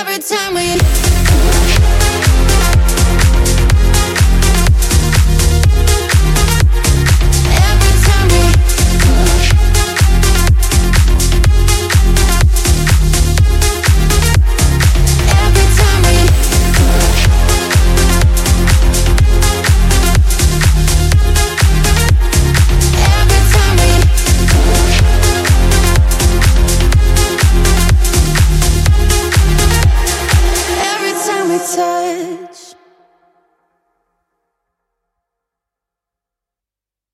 every time we touch.